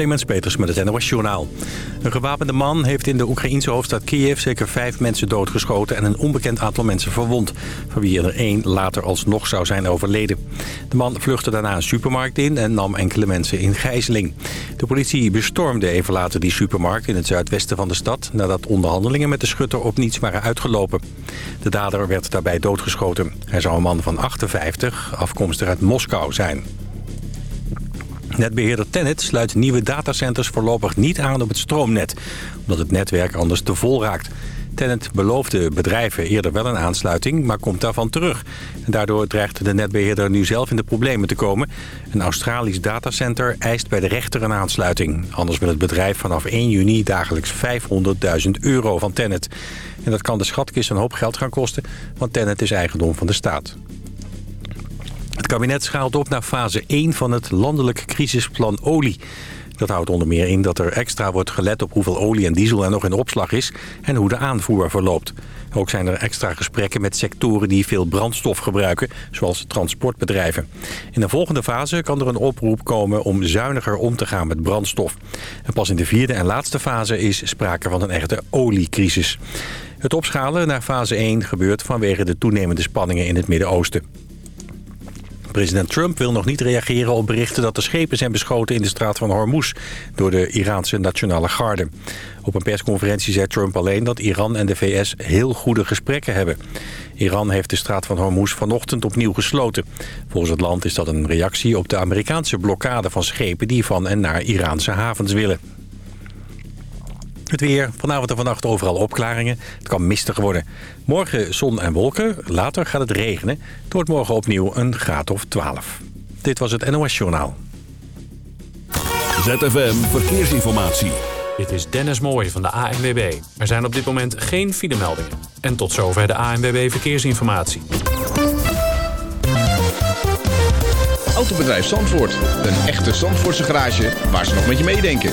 Clemens Peters met het NOS Journaal. Een gewapende man heeft in de Oekraïense hoofdstad Kiev zeker vijf mensen doodgeschoten en een onbekend aantal mensen verwond, van wie er één later alsnog zou zijn overleden. De man vluchtte daarna een supermarkt in en nam enkele mensen in gijzeling. De politie bestormde even later die supermarkt in het zuidwesten van de stad, nadat onderhandelingen met de schutter op niets waren uitgelopen. De dader werd daarbij doodgeschoten. Hij zou een man van 58, afkomstig uit Moskou zijn. Netbeheerder Tennet sluit nieuwe datacenters voorlopig niet aan op het stroomnet... omdat het netwerk anders te vol raakt. Tennet beloofde bedrijven eerder wel een aansluiting, maar komt daarvan terug. En daardoor dreigt de netbeheerder nu zelf in de problemen te komen. Een Australisch datacenter eist bij de rechter een aansluiting. Anders wil het bedrijf vanaf 1 juni dagelijks 500.000 euro van Tennet. En dat kan de schatkist een hoop geld gaan kosten, want Tennet is eigendom van de staat. Het kabinet schaalt op naar fase 1 van het landelijk crisisplan olie. Dat houdt onder meer in dat er extra wordt gelet op hoeveel olie en diesel er nog in opslag is... en hoe de aanvoer verloopt. Ook zijn er extra gesprekken met sectoren die veel brandstof gebruiken... zoals transportbedrijven. In de volgende fase kan er een oproep komen om zuiniger om te gaan met brandstof. En pas in de vierde en laatste fase is sprake van een echte oliecrisis. Het opschalen naar fase 1 gebeurt vanwege de toenemende spanningen in het Midden-Oosten. President Trump wil nog niet reageren op berichten dat de schepen zijn beschoten in de straat van Hormuz door de Iraanse Nationale Garde. Op een persconferentie zei Trump alleen dat Iran en de VS heel goede gesprekken hebben. Iran heeft de straat van Hormuz vanochtend opnieuw gesloten. Volgens het land is dat een reactie op de Amerikaanse blokkade van schepen die van en naar Iraanse havens willen. Het weer. Vanavond en vannacht overal opklaringen. Het kan mistig worden. Morgen zon en wolken. Later gaat het regenen. Het wordt morgen opnieuw een graad of 12. Dit was het NOS Journaal. ZFM Verkeersinformatie. Dit is Dennis Mooij van de ANWB. Er zijn op dit moment geen filemeldingen. En tot zover de ANWB Verkeersinformatie. Autobedrijf Zandvoort. Een echte Zandvoortse garage waar ze nog met je meedenken.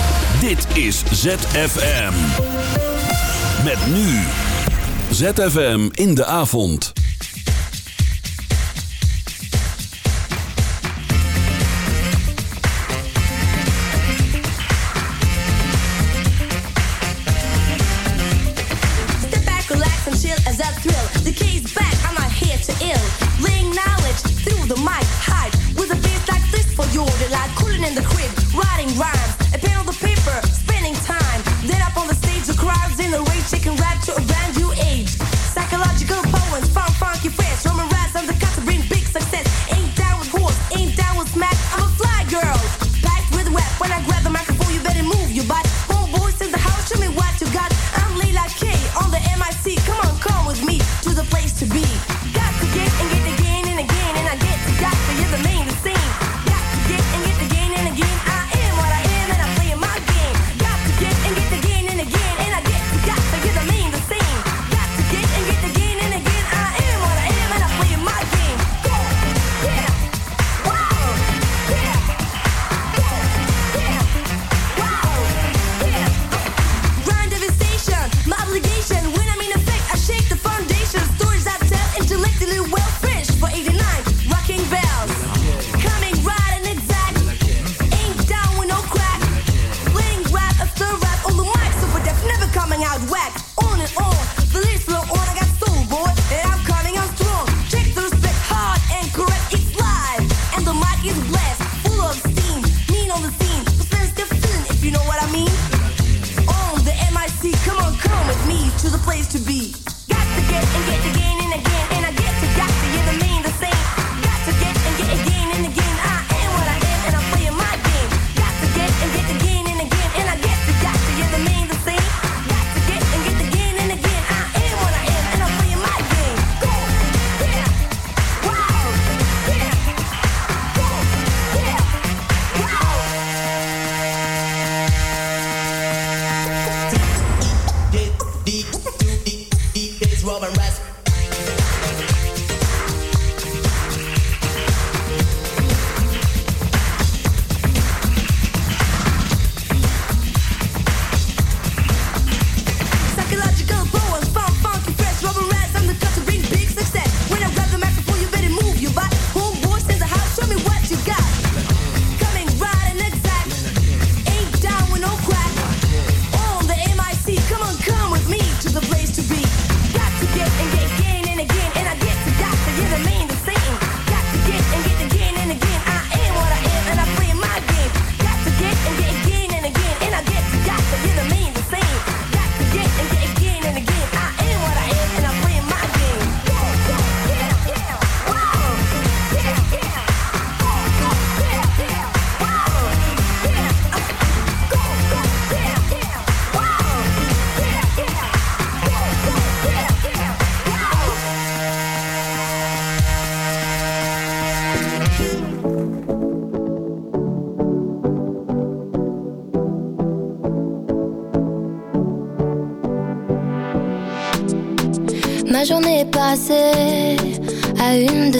Dit is ZFM. Met nu. ZFM in de avond. Step back, relax and chill as I thrill. The key's back, I'm not here to ill. Laying knowledge through the mic, hype with a bass like this for your delight. Cooling in the crib, writing rhymes, can rap to a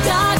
die.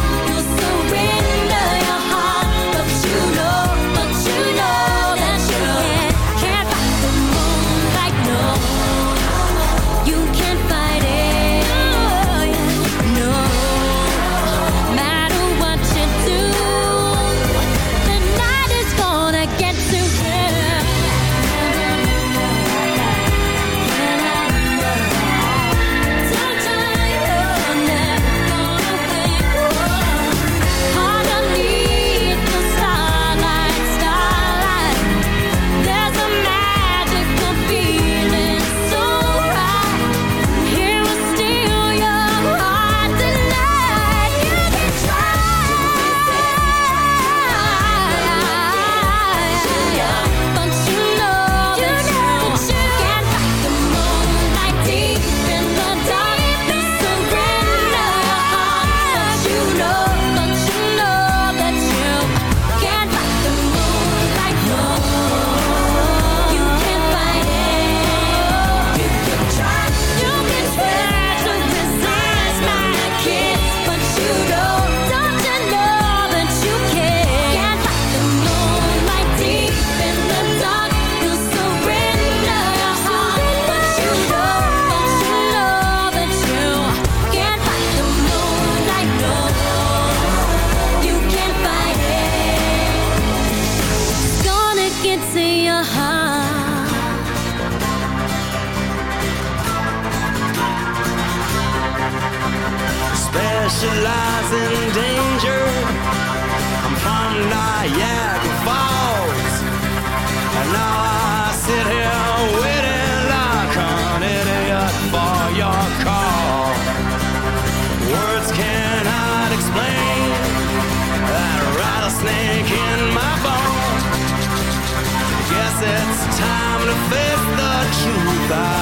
side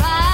right.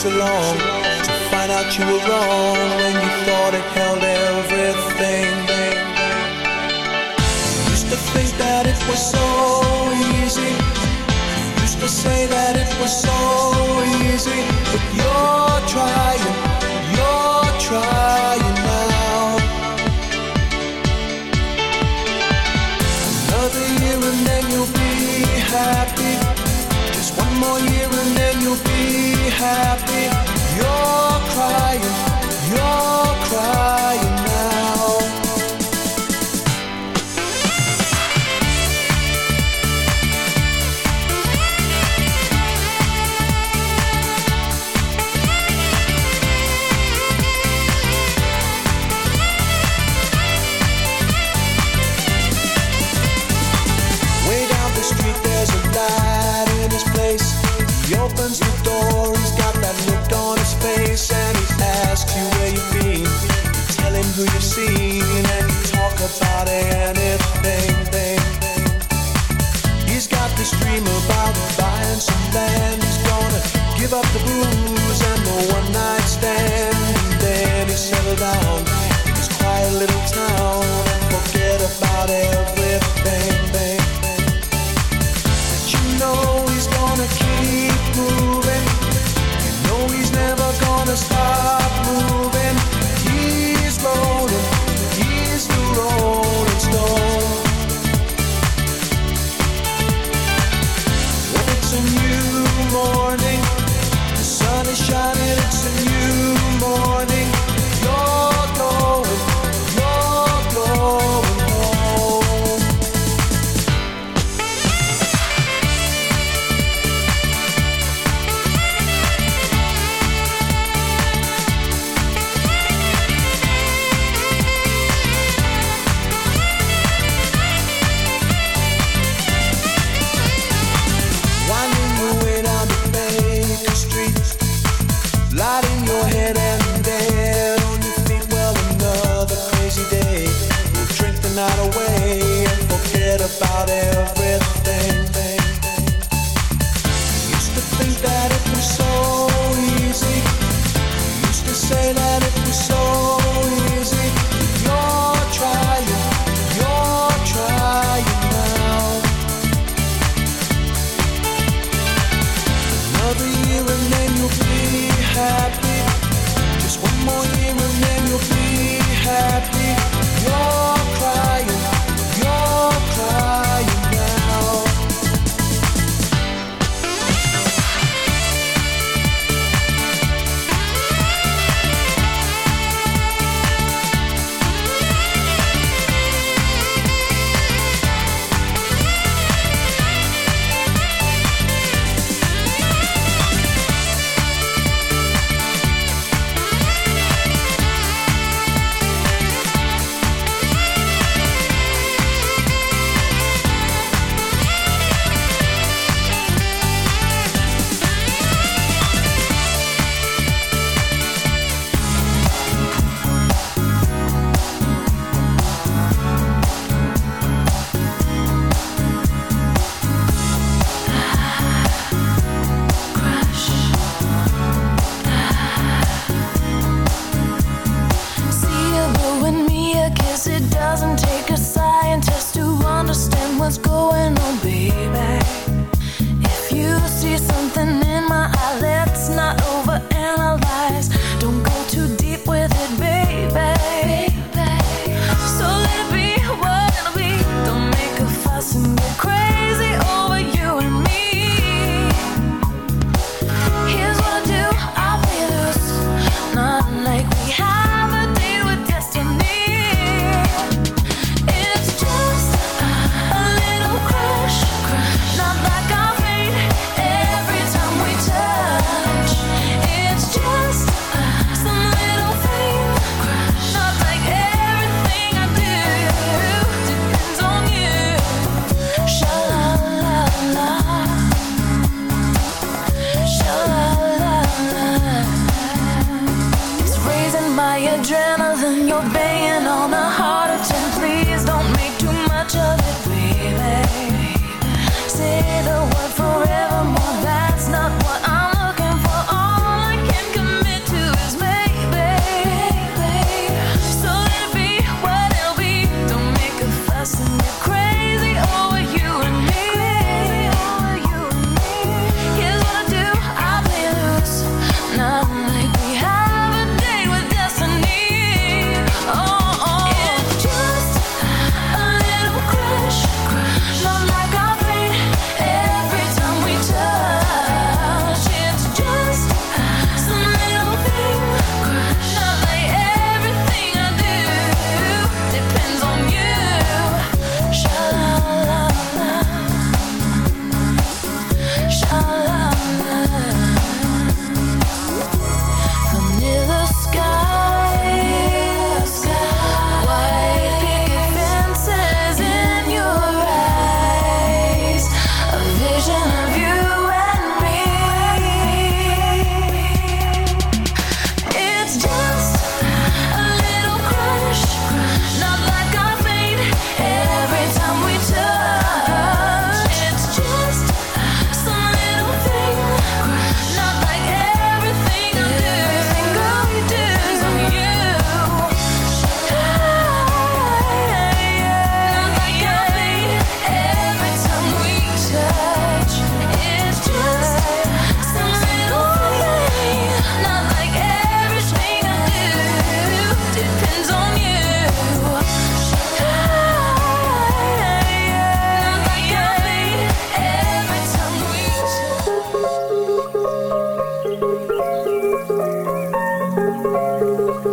so long He's got this dream about buying some land.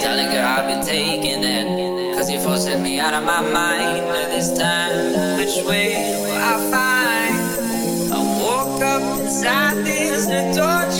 Telling girl I've been taking it. Cause you forced forcing me out of my mind. And this time, which way will I find? I woke up inside this torture.